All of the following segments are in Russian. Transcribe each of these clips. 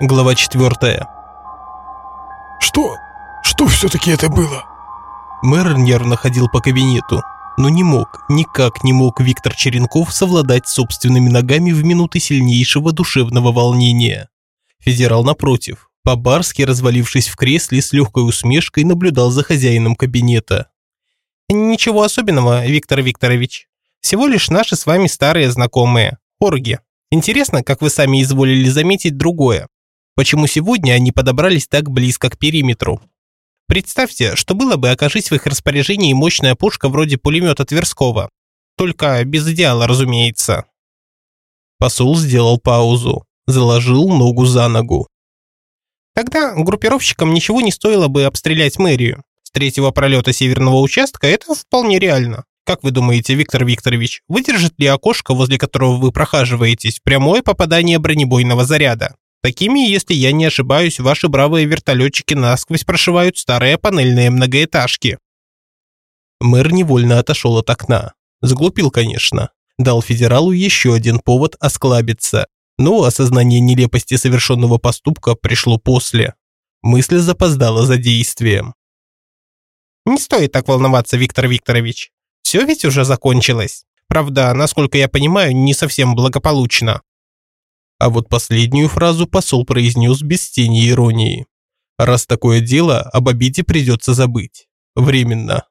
Глава 4. Что? Что все-таки это было? Мэр нервно ходил по кабинету, но не мог, никак не мог Виктор Черенков совладать собственными ногами в минуты сильнейшего душевного волнения. Федерал напротив, по-барски развалившись в кресле с легкой усмешкой, наблюдал за хозяином кабинета. «Ничего особенного, Виктор Викторович. Всего лишь наши с вами старые знакомые, орги. Интересно, как вы сами изволили заметить другое. Почему сегодня они подобрались так близко к периметру? Представьте, что было бы, окажись в их распоряжении мощная пушка вроде пулемета Тверского. Только без идеала, разумеется. Посол сделал паузу, заложил ногу за ногу. Тогда группировщикам ничего не стоило бы обстрелять мэрию. С третьего пролета северного участка это вполне реально. Как вы думаете, Виктор Викторович, выдержит ли окошко, возле которого вы прохаживаетесь, прямое попадание бронебойного заряда? Такими, если я не ошибаюсь, ваши бравые вертолетчики насквозь прошивают старые панельные многоэтажки. Мэр невольно отошел от окна. Сглупил, конечно. Дал федералу еще один повод осклабиться. Но осознание нелепости совершенного поступка пришло после. Мысль запоздала за действием. Не стоит так волноваться, Виктор Викторович. Все ведь уже закончилось. Правда, насколько я понимаю, не совсем благополучно. А вот последнюю фразу посол произнес без тени иронии. Раз такое дело, об обиде придется забыть. Временно.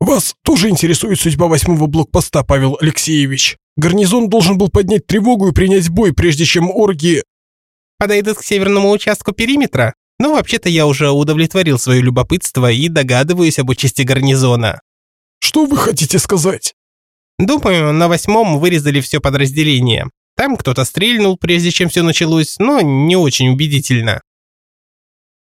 Вас тоже интересует судьба восьмого блокпоста, Павел Алексеевич. Гарнизон должен был поднять тревогу и принять бой, прежде чем орги... Подойдут к северному участку периметра? Ну, вообще-то я уже удовлетворил свое любопытство и догадываюсь об участи гарнизона. Что вы хотите сказать? Думаю, на восьмом вырезали все подразделение. Там кто-то стрельнул, прежде чем все началось, но не очень убедительно.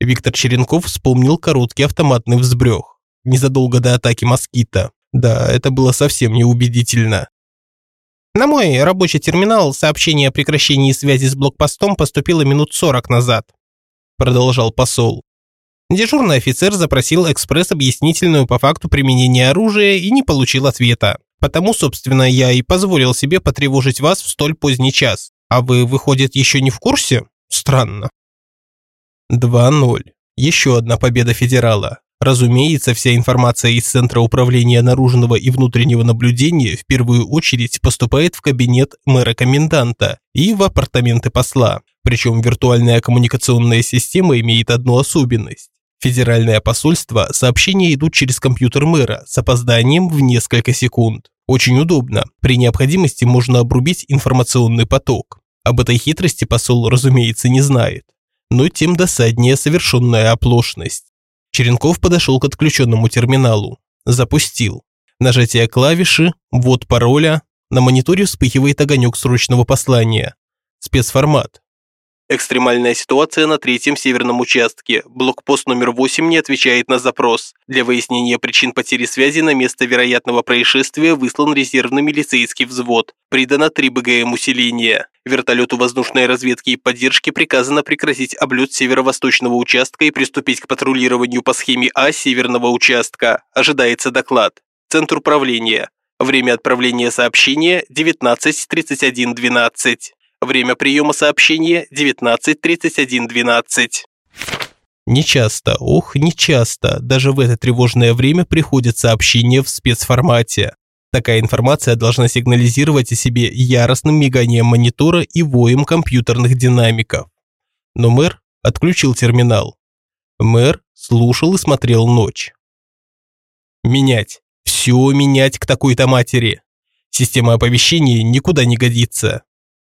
Виктор Черенков вспомнил короткий автоматный взбрех. Незадолго до атаки москита. Да, это было совсем неубедительно. На мой рабочий терминал сообщение о прекращении связи с блокпостом поступило минут 40 назад. Продолжал посол. Дежурный офицер запросил экспресс-объяснительную по факту применения оружия и не получил ответа. Потому, собственно, я и позволил себе потревожить вас в столь поздний час. А вы, выходит, еще не в курсе? Странно. 2-0. Еще одна победа федерала. Разумеется, вся информация из Центра управления наружного и внутреннего наблюдения в первую очередь поступает в кабинет мэра-коменданта и в апартаменты посла. Причем виртуальная коммуникационная система имеет одну особенность. Федеральное посольство сообщения идут через компьютер мэра с опозданием в несколько секунд. Очень удобно. При необходимости можно обрубить информационный поток. Об этой хитрости посол, разумеется, не знает. Но тем досаднее совершенная оплошность. Черенков подошел к отключенному терминалу. Запустил. Нажатие клавиши, ввод пароля. На мониторе вспыхивает огонек срочного послания. Спецформат. Экстремальная ситуация на третьем северном участке. Блокпост номер 8 не отвечает на запрос. Для выяснения причин потери связи на место вероятного происшествия выслан резервный милицейский взвод. Придано 3 БГМ усиления. Вертолету воздушной разведки и поддержки приказано прекратить облет северо-восточного участка и приступить к патрулированию по схеме А северного участка. Ожидается доклад. Центр управления. Время отправления сообщения 19.31.12. Время приема сообщения 19.31.12. Нечасто, ох, нечасто, даже в это тревожное время приходят сообщения в спецформате. Такая информация должна сигнализировать о себе яростным миганием монитора и воем компьютерных динамиков. Но мэр отключил терминал. Мэр слушал и смотрел ночь. Менять. Все менять к такой-то матери. Система оповещения никуда не годится.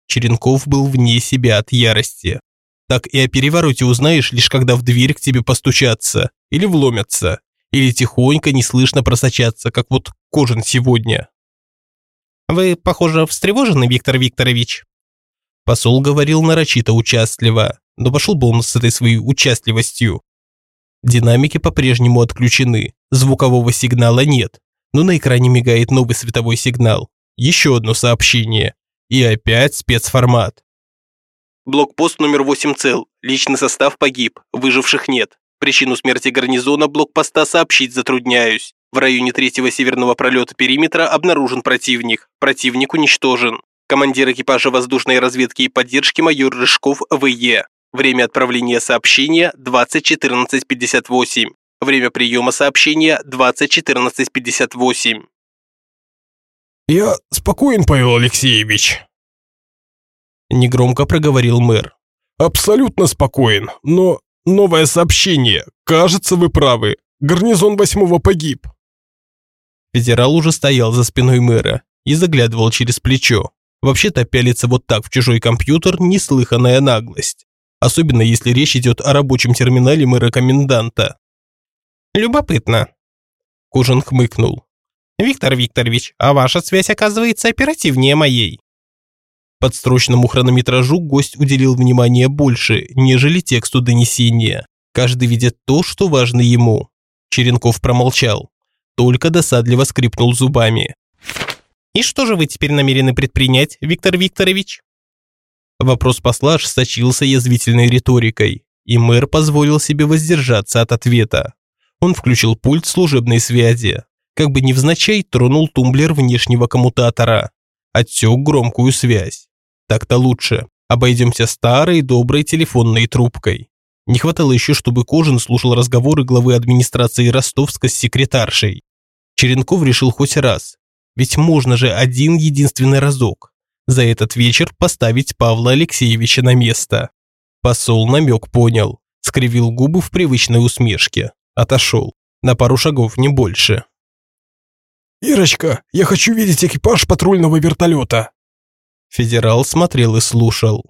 Черенков был вне себя от ярости. Так и о перевороте узнаешь, лишь когда в дверь к тебе постучатся, или вломятся, или тихонько неслышно просочатся, как вот Кожин сегодня. «Вы, похоже, встревожены, Виктор Викторович?» Посол говорил нарочито участливо, но пошел бы он с этой своей участливостью. Динамики по-прежнему отключены, звукового сигнала нет, но на экране мигает новый световой сигнал. Еще одно сообщение, и опять спецформат. Блокпост номер 8 цел. Личный состав погиб. Выживших нет. Причину смерти гарнизона блокпоста сообщить затрудняюсь. В районе третьего северного пролета периметра обнаружен противник. Противник уничтожен. Командир экипажа воздушной разведки и поддержки майор Рыжков В.Е. Время отправления сообщения 20.14.58. Время приема сообщения 20.14.58. «Я спокоен, Павел Алексеевич», – негромко проговорил мэр. «Абсолютно спокоен, но новое сообщение. Кажется, вы правы. Гарнизон восьмого погиб». Федерал уже стоял за спиной мэра и заглядывал через плечо. Вообще-то пялиться вот так в чужой компьютер – неслыханная наглость. Особенно если речь идет о рабочем терминале мэра-коменданта. «Любопытно», – Кужин хмыкнул. «Виктор Викторович, а ваша связь оказывается оперативнее моей». Подстрочному хронометражу гость уделил внимание больше, нежели тексту донесения. Каждый видит то, что важно ему. Черенков промолчал. Только досадливо скрипнул зубами. «И что же вы теперь намерены предпринять, Виктор Викторович?» Вопрос посла сочился язвительной риторикой, и мэр позволил себе воздержаться от ответа. Он включил пульт служебной связи, как бы невзначай тронул тумблер внешнего коммутатора, отсек громкую связь. Так-то лучше. Обойдемся старой доброй телефонной трубкой. Не хватало еще, чтобы Кожин слушал разговоры главы администрации Ростовска с секретаршей. Черенков решил хоть раз. Ведь можно же один единственный разок. За этот вечер поставить Павла Алексеевича на место. Посол намек понял. Скривил губы в привычной усмешке. Отошел. На пару шагов, не больше. «Ирочка, я хочу видеть экипаж патрульного вертолета», Федерал смотрел и слушал.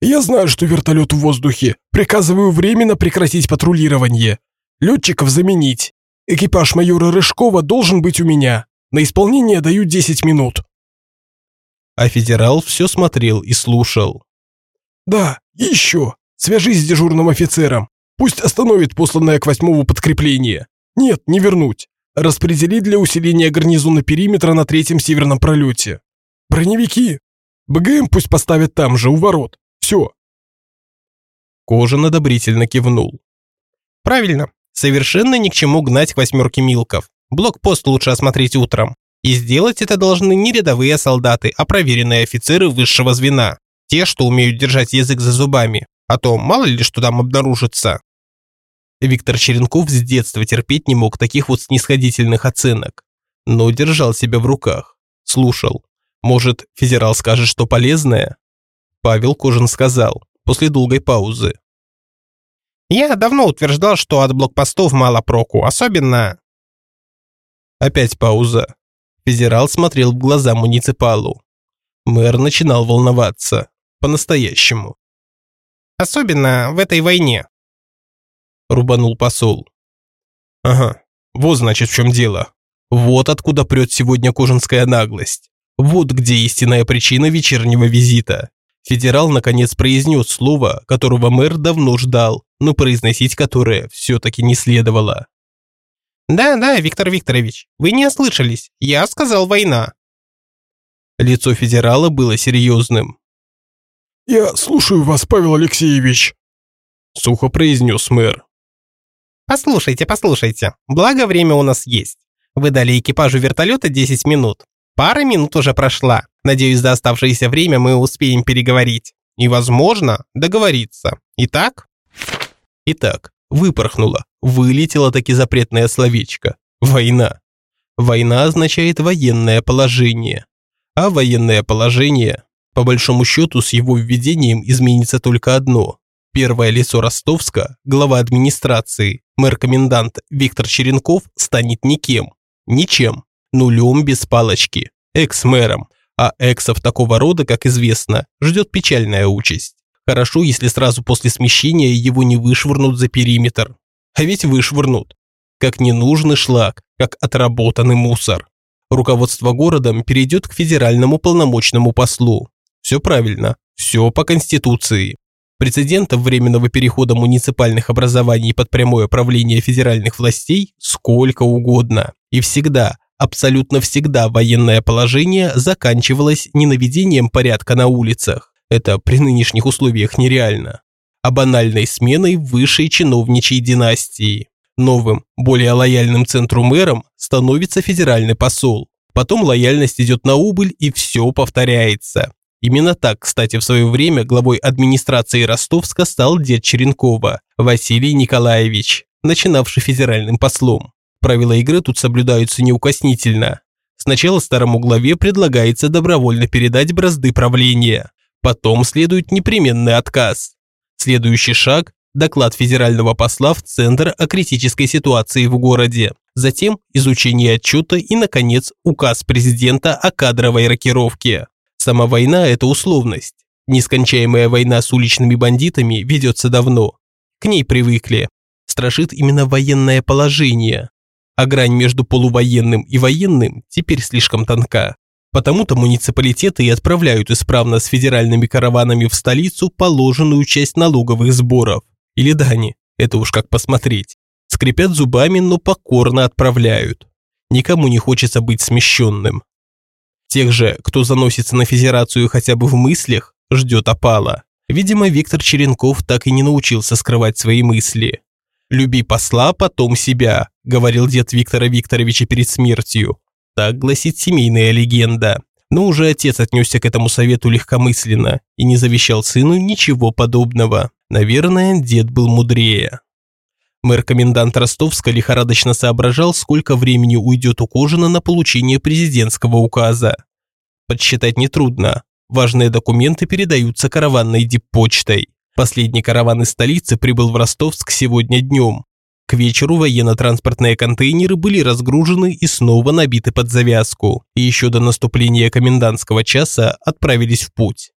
«Я знаю, что вертолет в воздухе. Приказываю временно прекратить патрулирование. Летчиков заменить. Экипаж майора Рыжкова должен быть у меня. На исполнение даю 10 минут». А федерал все смотрел и слушал. «Да, и еще. Свяжись с дежурным офицером. Пусть остановит посланное к восьмому подкрепление. Нет, не вернуть. Распредели для усиления гарнизона периметра на третьем северном пролете. Броневики! БГМ пусть поставят там же, у ворот. Все. Кожан одобрительно кивнул. Правильно. Совершенно ни к чему гнать к восьмерке милков. Блокпост лучше осмотреть утром. И сделать это должны не рядовые солдаты, а проверенные офицеры высшего звена. Те, что умеют держать язык за зубами. А то мало ли что там обнаружится. Виктор Черенков с детства терпеть не мог таких вот снисходительных оценок. Но держал себя в руках. Слушал. Может, федерал скажет что полезное? Павел Кожин сказал, после долгой паузы. Я давно утверждал, что от блокпостов мало проку, особенно... Опять пауза. Федерал смотрел в глаза муниципалу. Мэр начинал волноваться. По-настоящему. Особенно в этой войне. Рубанул посол. Ага, вот значит в чем дело. Вот откуда прет сегодня кожанская наглость. Вот где истинная причина вечернего визита. Федерал наконец произнес слово, которого мэр давно ждал, но произносить которое все-таки не следовало. «Да-да, Виктор Викторович, вы не ослышались. Я сказал война». Лицо федерала было серьезным. «Я слушаю вас, Павел Алексеевич», – сухо произнес мэр. «Послушайте, послушайте. Благо время у нас есть. Вы дали экипажу вертолета 10 минут. Пара минут уже прошла. Надеюсь, за оставшееся время мы успеем переговорить. И, возможно, договориться. Итак? Итак, выпорхнуло, вылетело таки запретное словечко. Война. Война означает военное положение. А военное положение, по большому счету, с его введением изменится только одно. Первое лицо Ростовска, глава администрации, мэр-комендант Виктор Черенков станет никем, ничем нулем без палочки, экс-мэром, а эксов такого рода, как известно, ждет печальная участь. Хорошо, если сразу после смещения его не вышвырнут за периметр. А ведь вышвырнут. Как ненужный шлак, как отработанный мусор. Руководство городом перейдет к федеральному полномочному послу. Все правильно, все по Конституции. Прецедентов временного перехода муниципальных образований под прямое правление федеральных властей сколько угодно. И всегда, Абсолютно всегда военное положение заканчивалось не наведением порядка на улицах, это при нынешних условиях нереально, а банальной сменой высшей чиновничьей династии. Новым, более лояльным центру мэром становится федеральный посол. Потом лояльность идет на убыль и все повторяется. Именно так, кстати, в свое время главой администрации Ростовска стал дед Черенкова, Василий Николаевич, начинавший федеральным послом. Правила игры тут соблюдаются неукоснительно. Сначала старому главе предлагается добровольно передать бразды правления. Потом следует непременный отказ. Следующий шаг – доклад федерального посла в Центр о критической ситуации в городе. Затем изучение отчета и, наконец, указ президента о кадровой рокировке. Сама война – это условность. Нескончаемая война с уличными бандитами ведется давно. К ней привыкли. Страшит именно военное положение. А грань между полувоенным и военным теперь слишком тонка. Потому-то муниципалитеты и отправляют исправно с федеральными караванами в столицу положенную часть налоговых сборов. Или дани, это уж как посмотреть. Скрипят зубами, но покорно отправляют. Никому не хочется быть смещенным. Тех же, кто заносится на федерацию хотя бы в мыслях, ждет опала. Видимо, Виктор Черенков так и не научился скрывать свои мысли. «Люби посла, потом себя», – говорил дед Виктора Викторовича перед смертью. Так гласит семейная легенда. Но уже отец отнесся к этому совету легкомысленно и не завещал сыну ничего подобного. Наверное, дед был мудрее. Мэр-комендант Ростовска лихорадочно соображал, сколько времени уйдет у Кожина на получение президентского указа. Подсчитать нетрудно. Важные документы передаются караванной диппочтой. Последний караван из столицы прибыл в Ростовск сегодня днем. К вечеру военно-транспортные контейнеры были разгружены и снова набиты под завязку, и еще до наступления комендантского часа отправились в путь.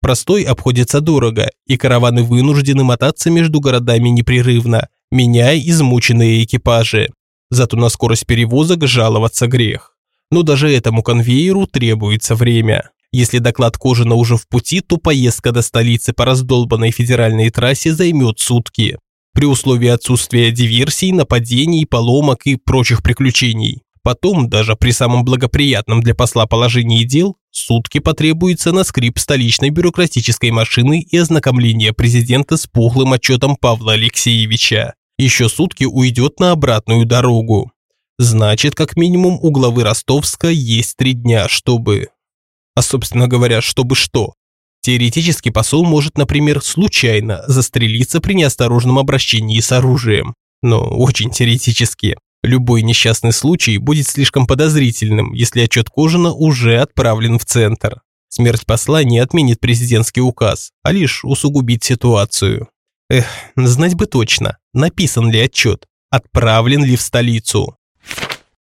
Простой обходится дорого, и караваны вынуждены мотаться между городами непрерывно, меняя измученные экипажи. Зато на скорость перевозок жаловаться грех. Но даже этому конвейеру требуется время. Если доклад Кожина уже в пути, то поездка до столицы по раздолбанной федеральной трассе займет сутки при условии отсутствия диверсий, нападений, поломок и прочих приключений. Потом, даже при самом благоприятном для посла положении дел, сутки потребуется на скрип столичной бюрократической машины и ознакомление президента с пухлым отчетом Павла Алексеевича. Еще сутки уйдет на обратную дорогу. Значит, как минимум у главы Ростовска есть три дня, чтобы... А собственно говоря, чтобы что? Теоретически посол может, например, случайно застрелиться при неосторожном обращении с оружием. Но очень теоретически. Любой несчастный случай будет слишком подозрительным, если отчет Кожина уже отправлен в центр. Смерть посла не отменит президентский указ, а лишь усугубит ситуацию. Эх, знать бы точно, написан ли отчет, отправлен ли в столицу.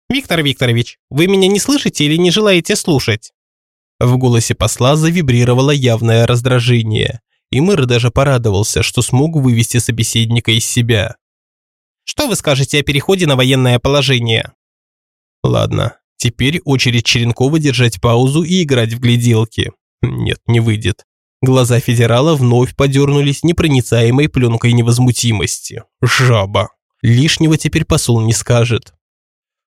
«Виктор Викторович, вы меня не слышите или не желаете слушать?» В голосе посла завибрировало явное раздражение, и мэр даже порадовался, что смог вывести собеседника из себя. «Что вы скажете о переходе на военное положение?» «Ладно, теперь очередь Черенкова держать паузу и играть в гляделки. Нет, не выйдет. Глаза федерала вновь подернулись непроницаемой пленкой невозмутимости. Жаба. Лишнего теперь посол не скажет.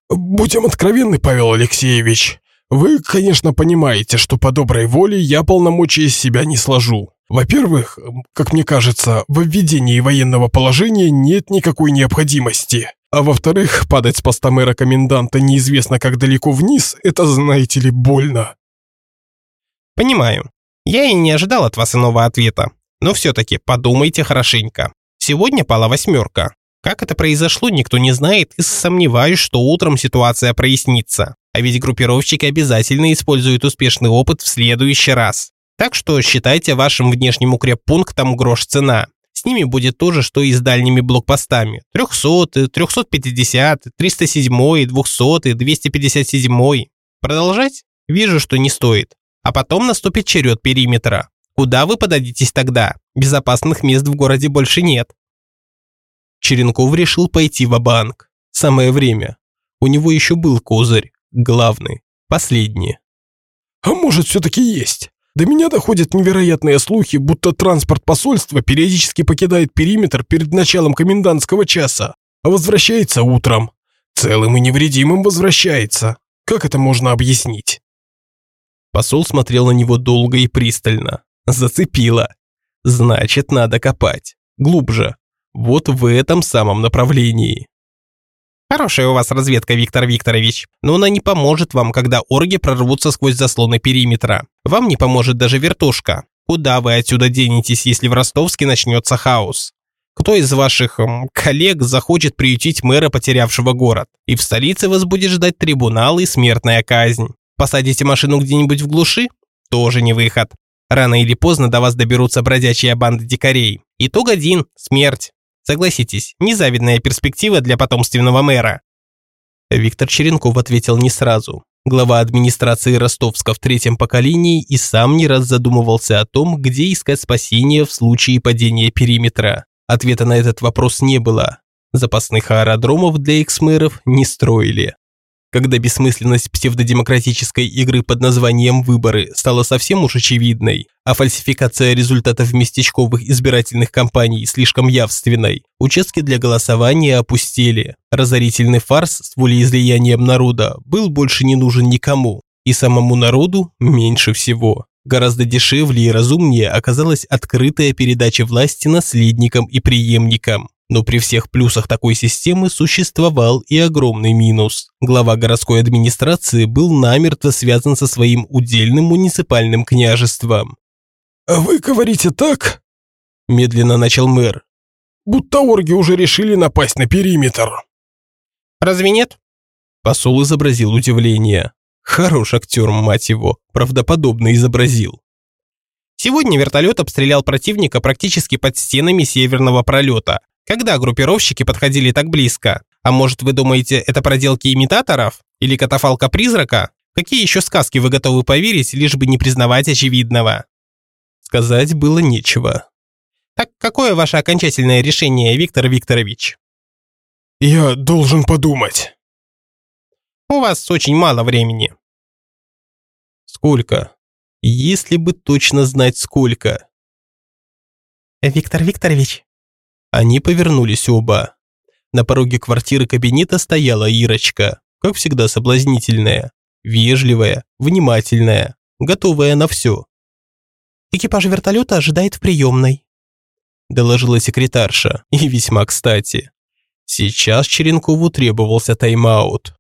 «Будем откровенны, Павел Алексеевич. Вы, конечно, понимаете, что по доброй воле я полномочия из себя не сложу. Во-первых, как мне кажется, в введении военного положения нет никакой необходимости. А во-вторых, падать с поста мэра коменданта неизвестно как далеко вниз, это, знаете ли, больно. Понимаю. Я и не ожидал от вас иного ответа. Но все-таки подумайте хорошенько. Сегодня пала восьмерка. Как это произошло, никто не знает, и сомневаюсь, что утром ситуация прояснится. А ведь группировщики обязательно используют успешный опыт в следующий раз. Так что считайте вашим внешним укреппунктом грош цена. С ними будет то же, что и с дальними блокпостами. 300, 350, 307, 200, 257. Продолжать? Вижу, что не стоит. А потом наступит черед периметра. Куда вы подадитесь тогда? Безопасных мест в городе больше нет. Черенков решил пойти в банк Самое время. У него еще был козырь главный, последний. А может, все-таки есть? До меня доходят невероятные слухи, будто транспорт посольства периодически покидает периметр перед началом комендантского часа, а возвращается утром. Целым и невредимым возвращается. Как это можно объяснить? Посол смотрел на него долго и пристально. Зацепило. Значит, надо копать. Глубже. Вот в этом самом направлении. Хорошая у вас разведка, Виктор Викторович, но она не поможет вам, когда орги прорвутся сквозь заслоны периметра. Вам не поможет даже вертушка. Куда вы отсюда денетесь, если в Ростовске начнется хаос? Кто из ваших эм, коллег захочет приютить мэра, потерявшего город? И в столице вас будет ждать трибунал и смертная казнь. Посадите машину где-нибудь в глуши? Тоже не выход. Рано или поздно до вас доберутся бродячие банды дикарей. Итог один – смерть. Согласитесь, незавидная перспектива для потомственного мэра. Виктор Черенков ответил не сразу. Глава администрации Ростовска в третьем поколении и сам не раз задумывался о том, где искать спасение в случае падения периметра. Ответа на этот вопрос не было. Запасных аэродромов для экс-мэров не строили. Когда бессмысленность псевдодемократической игры под названием «выборы» стала совсем уж очевидной, а фальсификация результатов местечковых избирательных кампаний слишком явственной, участки для голосования опустели. Разорительный фарс с волеизлиянием народа был больше не нужен никому, и самому народу меньше всего. Гораздо дешевле и разумнее оказалась открытая передача власти наследникам и преемникам. Но при всех плюсах такой системы существовал и огромный минус. Глава городской администрации был намертво связан со своим удельным муниципальным княжеством. «А вы говорите так?» – медленно начал мэр. «Будто орги уже решили напасть на периметр». «Разве нет?» Посол изобразил удивление. Хорош актер, мать его, правдоподобно изобразил. Сегодня вертолет обстрелял противника практически под стенами северного пролета, когда группировщики подходили так близко? А может, вы думаете, это проделки имитаторов? Или катафалка-призрака? Какие еще сказки вы готовы поверить, лишь бы не признавать очевидного? Сказать было нечего. Так какое ваше окончательное решение, Виктор Викторович? Я должен подумать. У вас очень мало времени. Сколько? Если бы точно знать сколько. Виктор Викторович, они повернулись оба. На пороге квартиры кабинета стояла Ирочка, как всегда соблазнительная, вежливая, внимательная, готовая на все. «Экипаж вертолета ожидает в приемной», доложила секретарша, и весьма кстати. Сейчас Черенкову требовался тайм-аут.